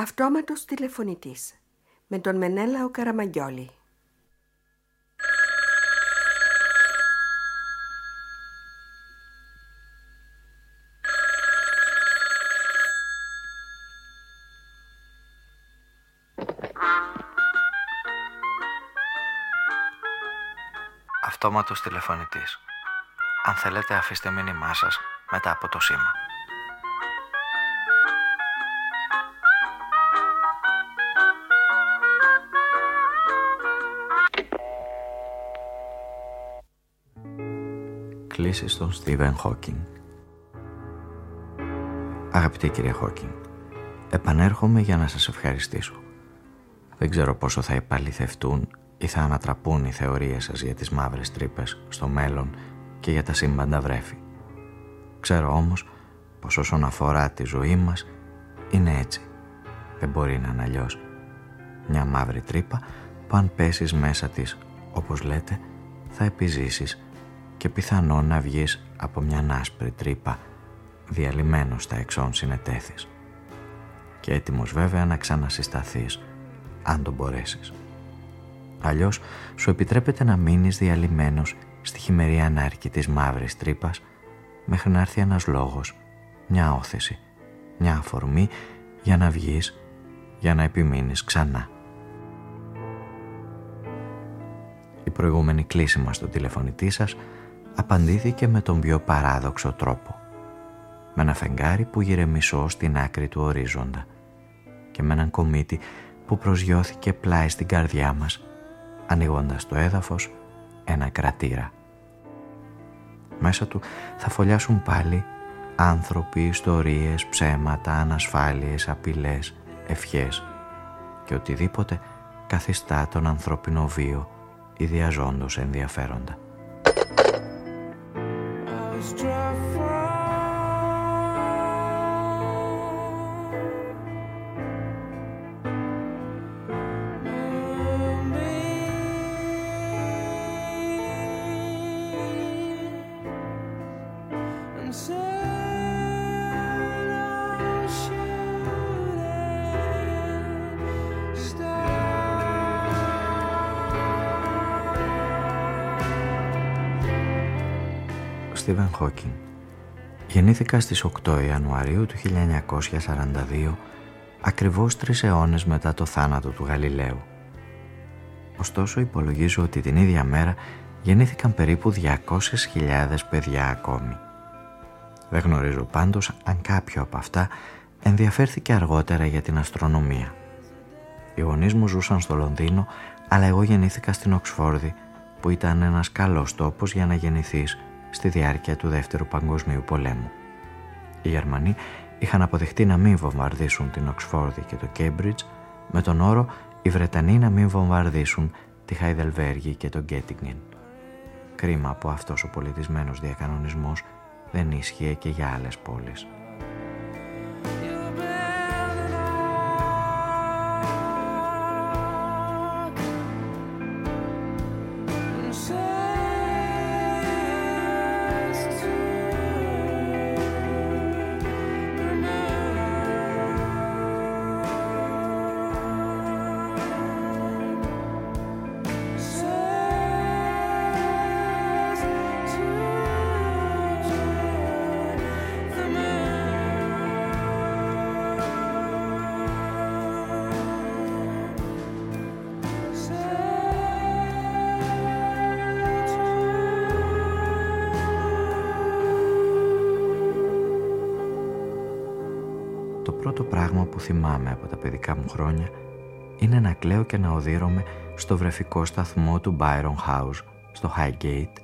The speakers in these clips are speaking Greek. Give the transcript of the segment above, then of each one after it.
Αυτόματος τηλεφωνητής με τον Μενέλα ο Καραμαγιόλη. Αυτόματος τηλεφωνητής. Αν θέλετε αφήστε μήνυμά σας μετά από το σήμα. Κλήσεις στον Στίβεν Χόκινγκ Αγαπητή κυρία Χόκινγκ, επανέρχομαι για να σας ευχαριστήσω. Δεν ξέρω πόσο θα επαληθευτούν ή θα ανατραπούν οι θεωρίες σας για τις μαύρες τρύπες στο μέλλον και για τα σύμπαντα βρέφη. Ξέρω όμως πως όσον αφορά τη ζωή μας είναι έτσι. Δεν μπορεί να είναι αλλιώς. Μια μαύρη τρύπα που αν πέσεις μέσα της, όπως λέτε, θα επιζήσεις και πιθανόν να βγεις από μια άσπρη τρύπα διαλυμένος στα εξών συνετέθης και έτοιμος βέβαια να ξανασυσταθείς αν το μπορέσεις. Αλλιώς σου επιτρέπεται να μείνεις διαλυμένος στη χειμερή ανάρκη της μαύρης τρύπας μέχρι να έρθει ένας λόγος, μια όθεση, μια αφορμή για να βγεις, για να επιμείνεις ξανά. Η προηγούμενη κλίση μας στο τηλεφωνητή σας απαντήθηκε με τον πιο παράδοξο τρόπο. Με ένα φεγγάρι που γυρεμισό στην άκρη του ορίζοντα και με έναν κομίτι που προσγειώθηκε πλάι στην καρδιά μας ανοίγοντας το έδαφος ένα κρατήρα. Μέσα του θα φωλιάσουν πάλι άνθρωποι, ιστορίες, ψέματα, ανασφάλειες, απειλές, ευχές και οτιδήποτε καθιστά τον ανθρώπινο βίο ιδιαζόντως ενδιαφέροντα. was drive Στίβεν Χόκινγκ. Γεννήθηκα στις 8 Ιανουαρίου του 1942, ακριβώς τρεις αιώνες μετά το θάνατο του Γαλιλαίου. Ωστόσο υπολογίζω ότι την ίδια μέρα γεννήθηκαν περίπου 200.000 παιδιά ακόμη. Δεν γνωρίζω πάντως αν κάποιο από αυτά ενδιαφέρθηκε αργότερα για την αστρονομία. Οι γονείς μου ζούσαν στο Λονδίνο, αλλά εγώ γεννήθηκα στην Οξφόρδη, που ήταν ένας καλός τόπος για να γεννηθείς στη διάρκεια του Δεύτερου Παγκοσμίου Πολέμου. Οι Γερμανοί είχαν αποδεχτεί να μην βομβαρδίσουν την Οξφόρδη και το Κέμπριτζ με τον όρο οι Βρετανοί να μην βομβαρδίσουν τη Χαϊδελβέργη και το Γκέτιγγεν. Κρίμα που αυτός ο πολιτισμένος διακανονισμός δεν ίσχυε και για άλλες πόλεις. Θυμάμαι από τα παιδικά μου χρόνια είναι να κλαίω και να οδύρωμαι στο βρεφικό σταθμό του Byron House, στο Highgate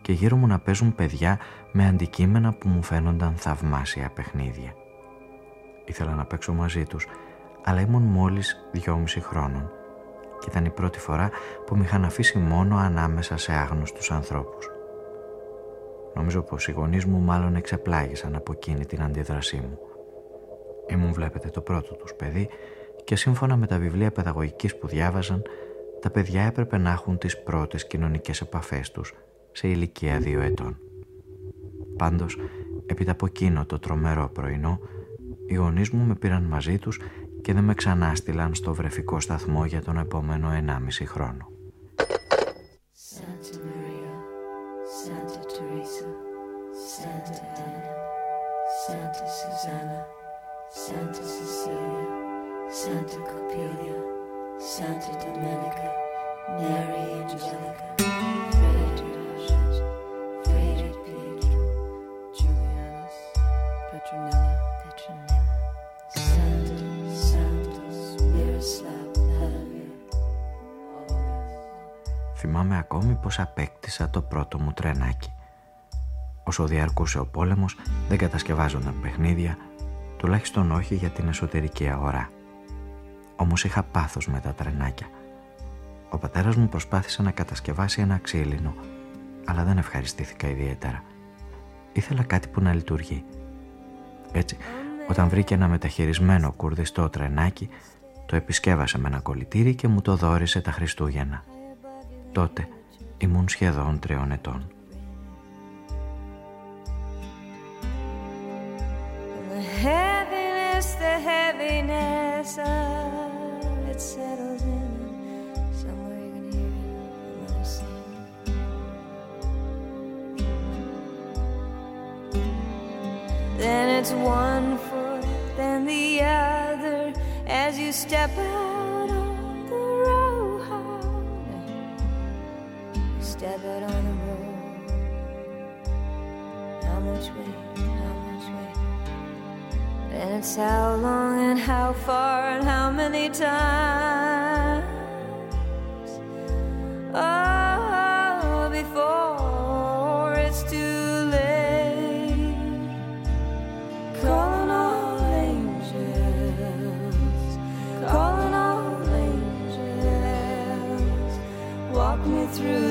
και γύρω μου να παίζουν παιδιά με αντικείμενα που μου φαίνονταν θαυμάσια παιχνίδια. Ήθελα να παίξω μαζί τους, αλλά ήμουν μόλις δυόμιση χρόνων και ήταν η πρώτη φορά που με είχαν αφήσει μόνο ανάμεσα σε άγνωστους ανθρώπους. Νομίζω πως οι γονείς μου μάλλον εξεπλάγησαν από εκείνη την αντίδρασή μου. Ήμουν βλέπετε το πρώτο τους παιδί και σύμφωνα με τα βιβλία παιδαγωγικής που διάβαζαν, τα παιδιά έπρεπε να έχουν τις πρώτες κοινωνικές επαφές τους σε ηλικία δύο ετών. Πάντως, έπειτα από εκείνο το τρομερό πρωινό, οι γονείς μου με πήραν μαζί τους και δεν με ξανάστηλαν στο βρεφικό σταθμό για τον επόμενο 1,5 χρόνο. Santa Maria, Santa Teresa, Santa Anna, Santa Susanna, Σαντα Σιسيλια, Σαντα Κοπίλια, Σαντα Ντομένικα, Νέα ρι Θυμάμαι ακόμη πως απέκτησα το πρώτο μου τρένακι. Όσο διαρκούσε ο πόλεμος, δεν κατασκευάζονταν παιχνίδια τουλάχιστον όχι για την εσωτερική αγορά. Όμως είχα πάθος με τα τρενάκια. Ο πατέρας μου προσπάθησε να κατασκευάσει ένα ξύλινο, αλλά δεν ευχαριστήθηκα ιδιαίτερα. Ήθελα κάτι που να λειτουργεί. Έτσι, όταν βρήκε ένα μεταχειρισμένο κουρδιστό τρενάκι, το επισκέβασε με ένα κολλητήρι και μου το δόρισε τα Χριστούγεννα. Τότε ήμουν σχεδόν τριών ετών. Heaviness of uh, it settles in somewhere you can hear mother sing then it's one foot then the other as you step out on the. You step out on the road. How much weight? And it's how long and how far and how many times. Oh, before it's too late. Calling all angels, calling all angels. Walk me through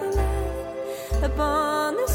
the light upon the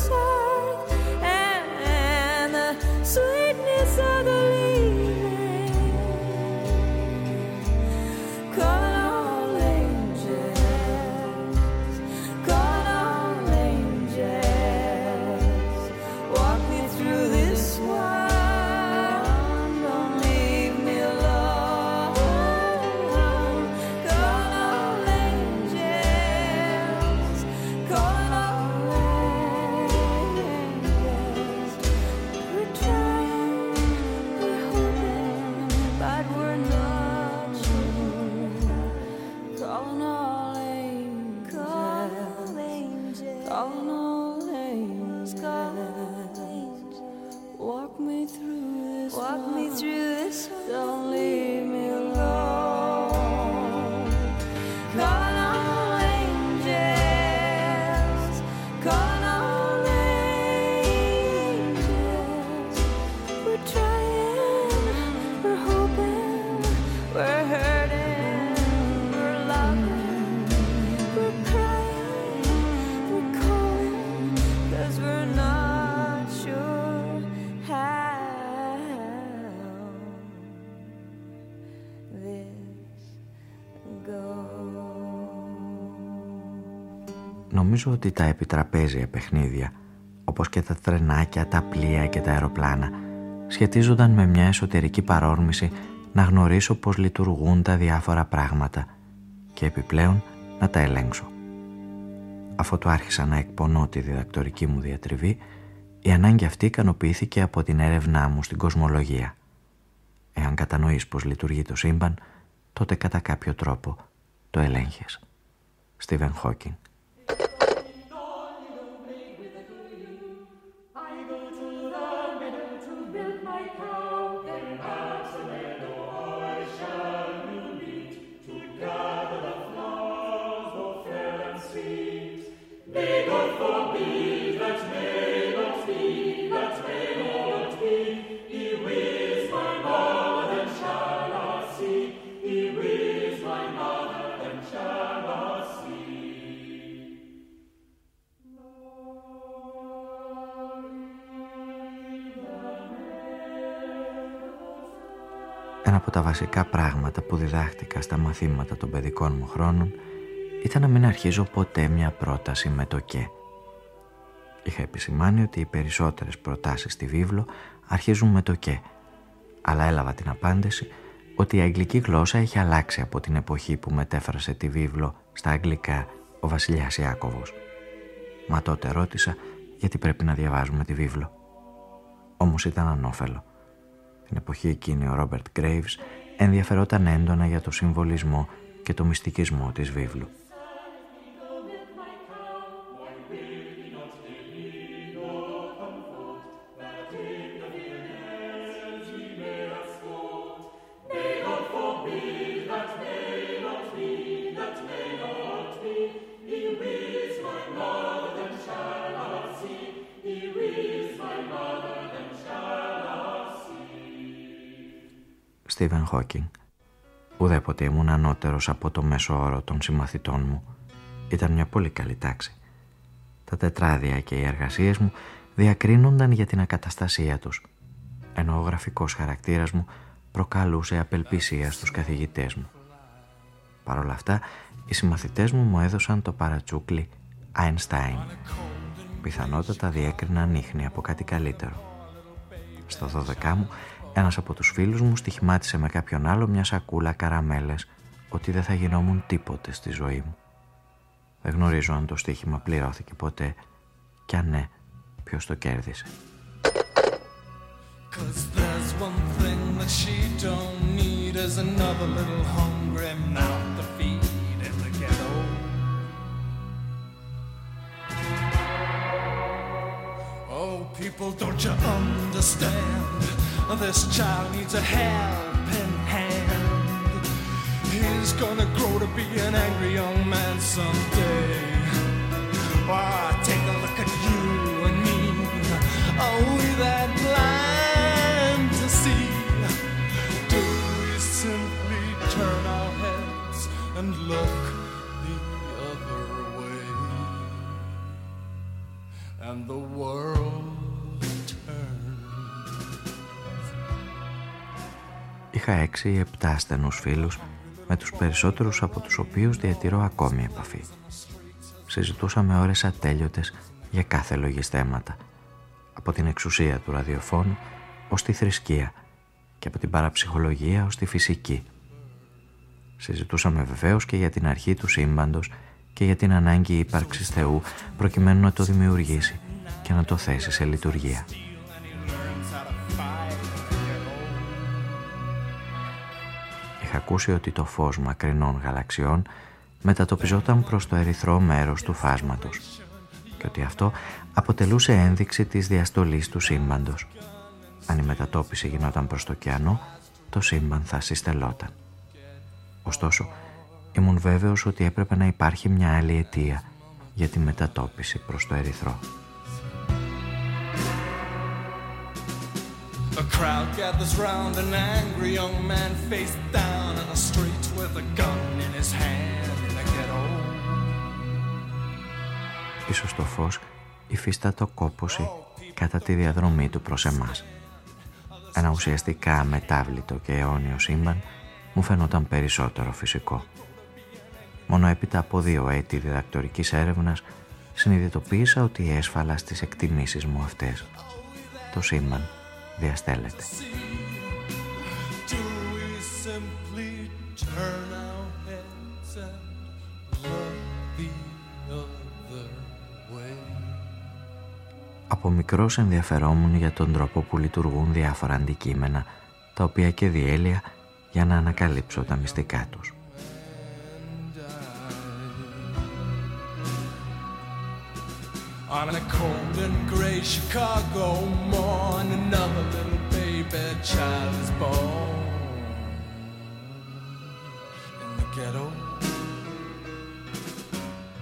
Νομίζω ότι τα επιτραπέζια παιχνίδια, όπως και τα τρενάκια, τα πλοία και τα αεροπλάνα, σχετίζονταν με μια εσωτερική παρόρμηση να γνωρίσω πώς λειτουργούν τα διάφορα πράγματα και επιπλέον να τα ελέγξω. Αφού το άρχισα να εκπονώ τη διδακτορική μου διατριβή, η ανάγκη αυτή ικανοποιήθηκε από την έρευνά μου στην κοσμολογία. Εάν κατανοείς πώς λειτουργεί το σύμπαν, τότε κατά κάποιο τρόπο το ελέγχες. Στίβεν Χόκινγκ βασικά πράγματα που διδάχτηκα στα μαθήματα των παιδικών μου χρόνων ήταν να μην αρχίζω ποτέ μια πρόταση με το «και». Είχα επισημάνει ότι οι περισσότερες προτάσεις στη βίβλο αρχίζουν με το «και», αλλά έλαβα την απάντηση ότι η αγγλική γλώσσα έχει αλλάξει από την εποχή που μετέφρασε τη βίβλο στα αγγλικά ο βασιλιάς Ιάκωβος. Μα τότε ρώτησα γιατί πρέπει να διαβάζουμε τη βίβλο. Όμως ήταν ανώφελο. Την εποχή εκείνη ο Ρόμπερτ Γκρέιβς ενδιαφερόταν έντονα για το συμβολισμό και το μυστικισμό της βίβλου. Χόκινγκ. Ουδέποτε ήμουν ανώτερος από το μέσο όρο των συμμαθητών μου. Ήταν μια πολύ καλή τάξη. Τα τετράδια και οι εργασίες μου διακρίνονταν για την ακαταστασία τους, ενώ ο γραφικός χαρακτήρας μου προκαλούσε απελπισία στους καθηγητές μου. Παρ' όλα αυτά, οι συμμαθητές μου μου έδωσαν το παρατσούκλι Einstein. Πιθανότατα διέκριναν ίχνη από κάτι καλύτερο. Στο 12 μου ένας από τους φίλους μου στοιχημάτισε με κάποιον άλλο μια σακούλα καραμέλες ότι δεν θα γινόμουν τίποτε στη ζωή μου. Δεν γνωρίζω αν το στοίχημα πληρώθηκε ποτέ και αν ναι, ποιος το κέρδισε. Oh, people, don't you understand? This child needs a helping hand. He's gonna grow to be an angry young man someday. Why, take a look at you and me. Are we that blind to see? Do we simply turn our heads and look the other way? And the world Είχα έξι ή επτά στενούς φίλους, με τους περισσότερους από τους οποίους διατηρώ ακόμη επαφή. Συζητούσαμε ώρες ατέλειωτες για κάθε λογής θέματα, από την εξουσία του ραδιοφώνου ως τη θρησκεία και από την παραψυχολογία ως τη φυσική. Συζητούσαμε βεβαίως και για την αρχή του σύμπαντος και για την ανάγκη ύπαρξης Θεού προκειμένου να το δημιουργήσει και να το θέσει σε λειτουργία. Είχα ακούσει ότι το φως μακρινών γαλαξιών μετατοπιζόταν προς το ερυθρό μέρος του φάσματος και ότι αυτό αποτελούσε ένδειξη της διαστολής του σύμπαντος. Αν η μετατόπιση γινόταν προς το ωκεανό, το σύμπαν θα συστελόταν. Ωστόσο, ήμουν βέβαιος ότι έπρεπε να υπάρχει μια άλλη αιτία για τη μετατόπιση προς το ερυθρό. A crowd gathers round an angry young man face down in the street with a gun in his hand in the ghetto. Ίσως το φως υφίστατο κόπωση κατά τη διαδρομή του προς εμάς. Ένα ουσιαστικά μετάβλητο και αιώνιο σύμπαν μου φαινόταν περισσότερο φυσικό. Μόνο έπειτα από δύο έτη διδακτορικής έρευνας συνειδητοποίησα ότι έσφαλα στις εκτιμήσεις μου αυτές. Το σύμπαν διαστέλλεται. Από μικρός ενδιαφερόμουν για τον τρόπο που λειτουργούν διάφορα αντικείμενα, τα οποία και διέλυα για να ανακαλύψω τα μυστικά τους. On a cold and gray Chicago morn, another little baby child is born in the ghetto.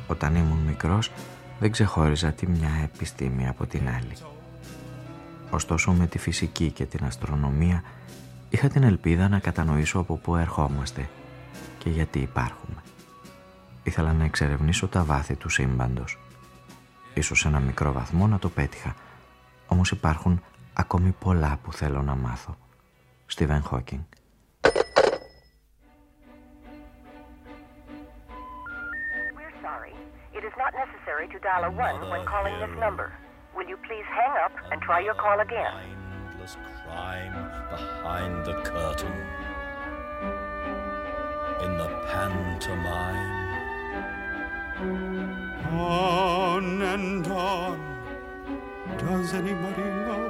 Όταν ήμουν μικρός, δεν ξεχώριζα τη μια επιστήμη από την άλλη. Ωστόσο με τη φυσική και την αστρονομία είχα την ελπίδα να κατανοήσω από πού ερχόμαστε και γιατί υπάρχουμε. Ήθελα να εξερευνήσω τα βάθη του σύμπαντος. Ίσως σε ένα μικρό βαθμό να το πέτυχα. Όμως υπάρχουν ακόμη πολλά που θέλω να μάθω. Στίβεν Χόκινγκ. On and on. Does anybody know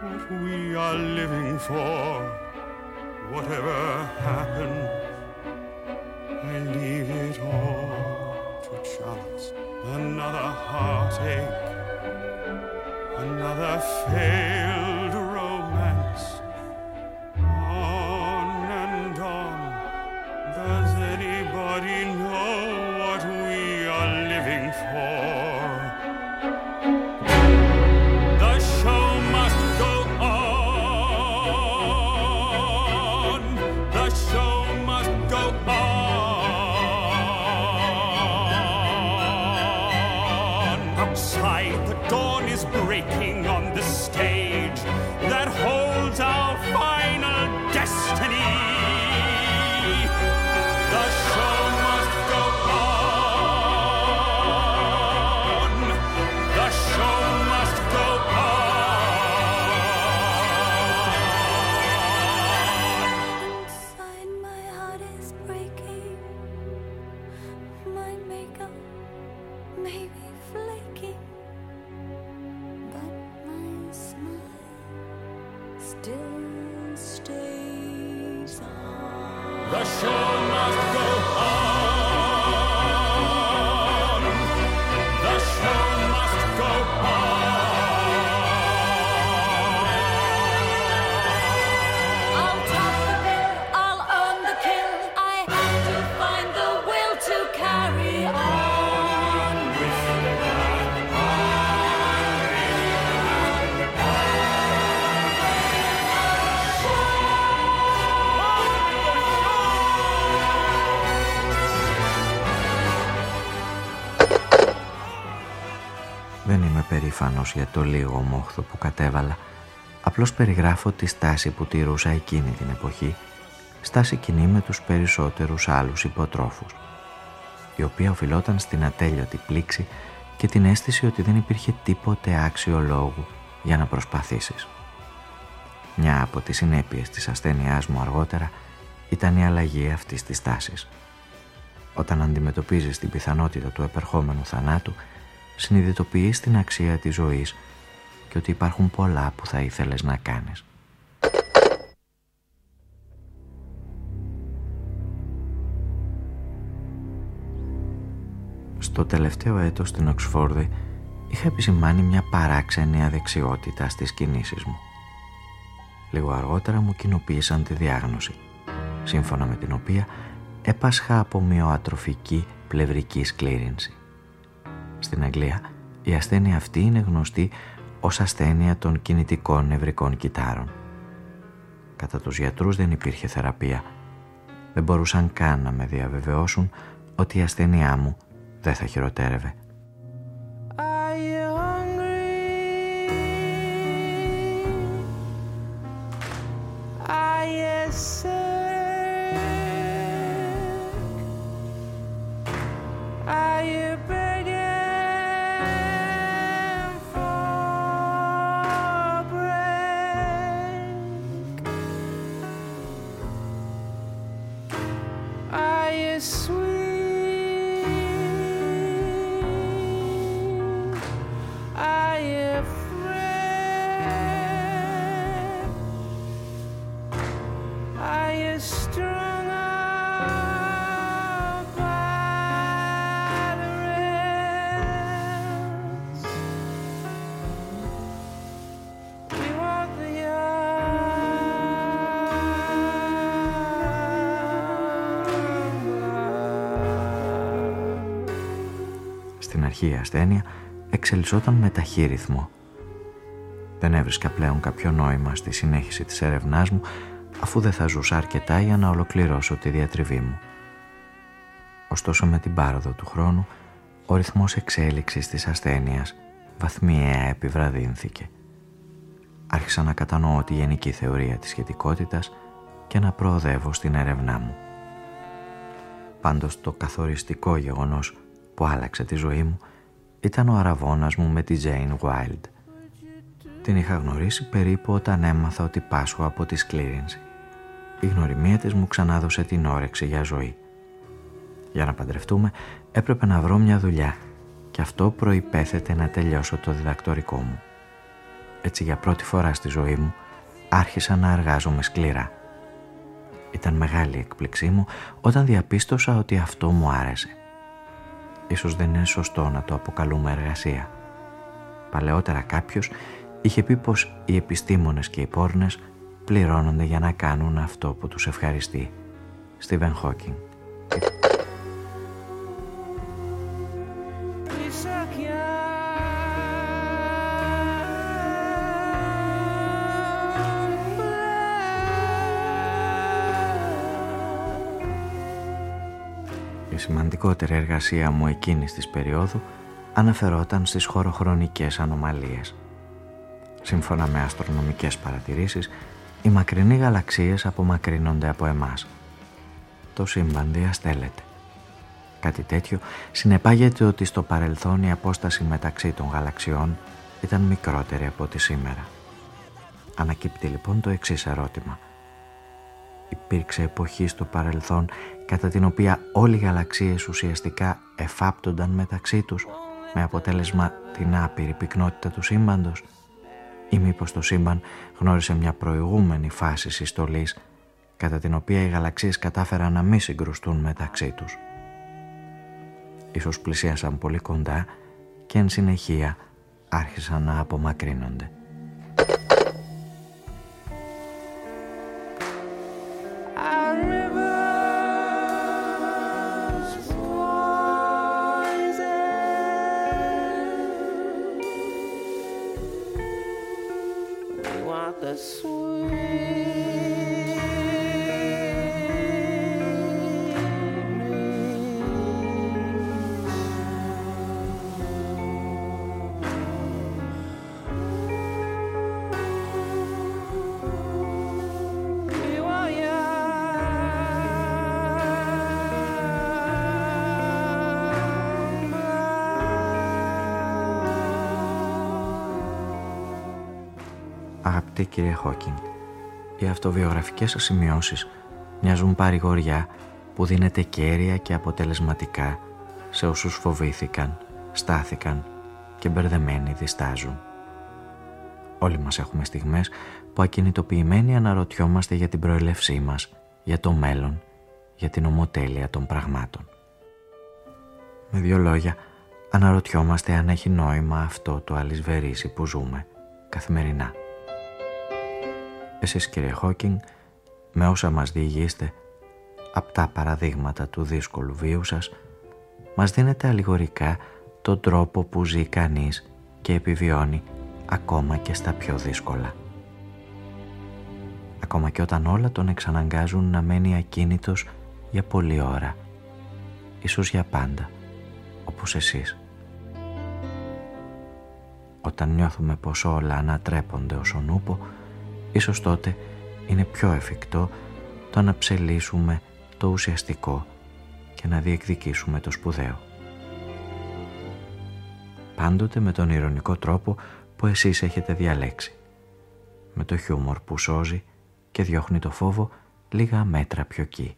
what we are living for? Whatever happens, I leave it all to chance. Another heartache, another failed The show. Περήφανος για το λίγο μόχθο που κατέβαλα, απλώς περιγράφω τη στάση που τηρούσα εκείνη την εποχή, στάση κοινή με τους περισσότερους άλλους υποτρόφους, η οποία οφειλόταν στην ατέλειωτη πλήξη και την αίσθηση ότι δεν υπήρχε τίποτε άξιο λόγου για να προσπαθήσεις. Μια από τις συνέπειες της ασθένειάς μου αργότερα ήταν η αλλαγή αυτής της τάσης. Όταν αντιμετωπίζεις την πιθανότητα του επερχόμενου θανάτου, συνειδητοποιείς την αξία της ζωής και ότι υπάρχουν πολλά που θα ήθελες να κάνεις. Στο τελευταίο έτος στην Οξφόρδη είχα επισημάνει μια παράξενη αδεξιότητα στις κινήσεις μου. Λίγο αργότερα μου κοινοποίησαν τη διάγνωση, σύμφωνα με την οποία έπασχα από μειοατροφική πλευρική σκλήρινση. Στην Αγγλία η ασθένεια αυτή είναι γνωστή ως ασθένεια των κινητικών νευρικών κυτάρων. Κατά τους γιατρούς δεν υπήρχε θεραπεία. Δεν μπορούσαν καν να με διαβεβαιώσουν ότι η ασθένειά μου δεν θα χειροτέρευε. Στην αρχή η ασθένεια εξελισσόταν με ταχύ ρυθμό. Δεν έβρισκα πλέον κάποιο νόημα στη συνέχιση της έρευνάς μου αφού δεν θα ζούσα αρκετά για να ολοκληρώσω τη διατριβή μου. Ωστόσο με την πάροδο του χρόνου ο ρυθμός εξέλιξης της ασθένειας βαθμιαία επιβραδύνθηκε. Άρχισα να κατανοώ τη γενική θεωρία της σχετικότητας και να προοδεύω στην έρευνά μου. Πάντως το καθοριστικό γεγονός που άλλαξε τη ζωή μου ήταν ο αραβώνας μου με τη Jane Wild. Την είχα γνωρίσει περίπου όταν έμαθα ότι πάσχω από τη σκλήρινση. Η γνωριμία της μου ξανάδωσε την όρεξη για ζωή. Για να παντρευτούμε έπρεπε να βρω μια δουλειά και αυτό προϋπέθεται να τελειώσω το διδακτορικό μου. Έτσι για πρώτη φορά στη ζωή μου άρχισα να εργάζομαι σκληρά. Ήταν μεγάλη εκπληξή μου όταν διαπίστωσα ότι αυτό μου άρεσε. Ίσως δεν είναι σωστό να το αποκαλούμε εργασία. Παλαιότερα κάποιος είχε πει πως οι επιστήμονες και οι πόρνες πληρώνονται για να κάνουν αυτό που τους ευχαριστεί. Στίβεν Χόκινγκ Η σημαντικότερη εργασία μου εκείνης της περίοδου αναφερόταν στις χωροχρονικές ανομαλίες. Σύμφωνα με αστρονομικές παρατηρήσεις, οι μακρινοί γαλαξίες απομακρύνονται από εμάς. Το σύμπαν διαστέλλεται. Κάτι τέτοιο συνεπάγεται ότι στο παρελθόν η απόσταση μεταξύ των γαλαξιών ήταν μικρότερη από τη σήμερα. Ανακύπτει λοιπόν το εξής ερώτημα. Υπήρξε εποχή στο παρελθόν κατά την οποία όλοι οι γαλαξίες ουσιαστικά εφάπτονταν μεταξύ τους με αποτέλεσμα την άπειρη πυκνότητα του σύμπαντος ή μήπως το σύμπαν γνώρισε μια προηγούμενη φάση συστολής κατά την οποία οι γαλαξίες κατάφεραν να μην συγκρουστούν μεταξύ τους. Ίσως πλησίασαν πολύ κοντά και εν συνεχεία άρχισαν να απομακρύνονται. the sweet. Αγαπητέ κύριε Χόκινγκ, οι αυτοβιογραφικές σας σημειώσεις μοιάζουν παρηγοριά που δίνεται κέρια και αποτελεσματικά σε όσους φοβήθηκαν, στάθηκαν και μπερδεμένοι διστάζουν. Όλοι μας έχουμε στιγμές που ακινητοποιημένοι αναρωτιόμαστε για την προελευσή μας, για το μέλλον, για την ομοτέλεια των πραγμάτων. Με δύο λόγια, αναρωτιόμαστε αν έχει νόημα αυτό το αλυσβερίσι που ζούμε καθημερινά. Εσείς κύριε Χόκινγκ, με όσα μας διηγείστε, από τα παραδείγματα του δύσκολου βίου σας, μας δίνετε αλληγορικά τον τρόπο που ζει κανείς και επιβιώνει ακόμα και στα πιο δύσκολα. Ακόμα και όταν όλα τον εξαναγκάζουν να μένει ακίνητος για πολλή ώρα, ίσως για πάντα, όπως εσείς. Όταν νιώθουμε πως όλα ανατρέπονται ως ο νούπο, ίσως τότε είναι πιο εφικτό το να ψελίσουμε το ουσιαστικό και να διεκδικήσουμε το σπουδαίο. Πάντοτε με τον ηρωνικό τρόπο που εσείς έχετε διαλέξει. Με το χιούμορ που σώζει και διώχνει το φόβο λίγα μέτρα πιο εκεί.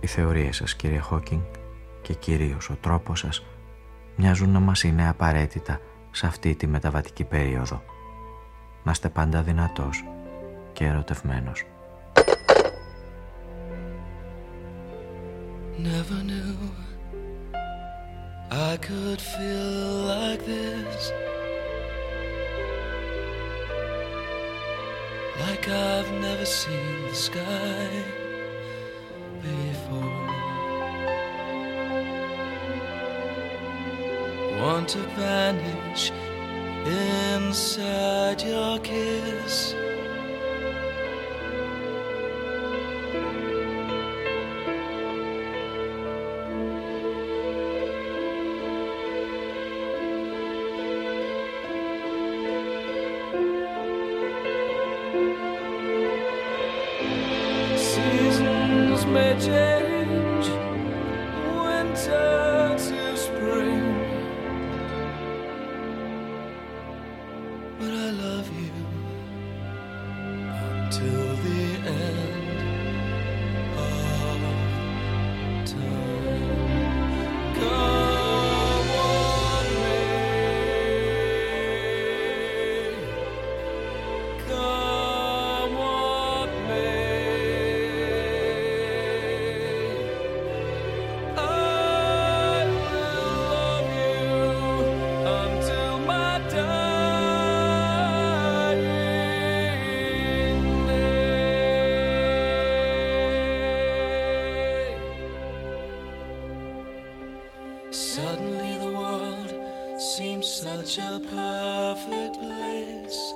Οι θεωρίες σας κύριε Χόκινγκ και κυρίως ο τρόπος σας μοιάζουν να μας είναι απαραίτητα σε αυτή τη μεταβατική περίοδο να είστε πάντα δυνατός και ερωτευμένος. Never knew I could feel like this Like I've never seen the sky before want to vanish inside your kiss. Seasons may change, Suddenly the world seems such a perfect place.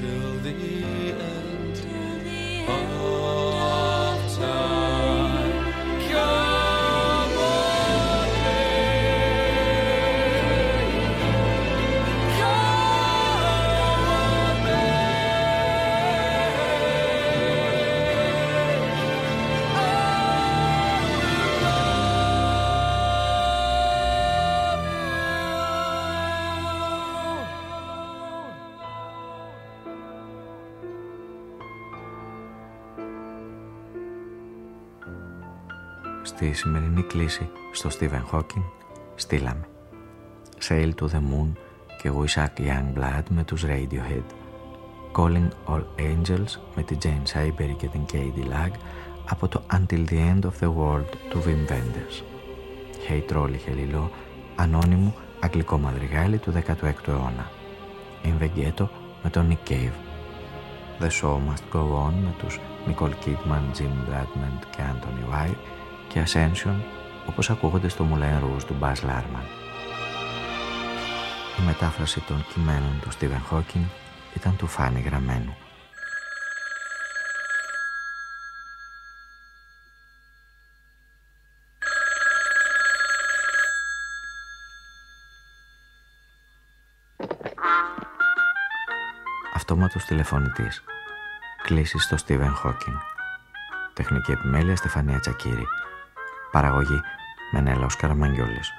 Till the Στη σημερινή κλίση στο Stephen Hawking στείλαμε Sail to the Moon και We Suck Youngblood με τους Radiohead Calling All Angels με τη Jane Siberry και την Katie Lag από το Until the End of the World του Wim Wenders Hey Trolley Χελιλό ανώνυμου αγγλικό μαδριγάλι του 16ου αιώνα In the Ghetto με τον Nick Cave The Show Must Go On με τους Nicole Kidman, Jim Bradman και Anthony White και Ascension όπως ακούγονται στο Moulin Rouge του Baz Luhrmann. Η μετάφραση των κειμένων του Stephen Hawking ήταν του Φάνη Γραμμένου. Αυτόματος τηλεφωνητής. Κλήσεις στο Stephen Hawking. Τεχνική επιμέλεια Στεφανία Τσακύρη. Παραγωγή Μενέλαος Καραμαγγιόλης.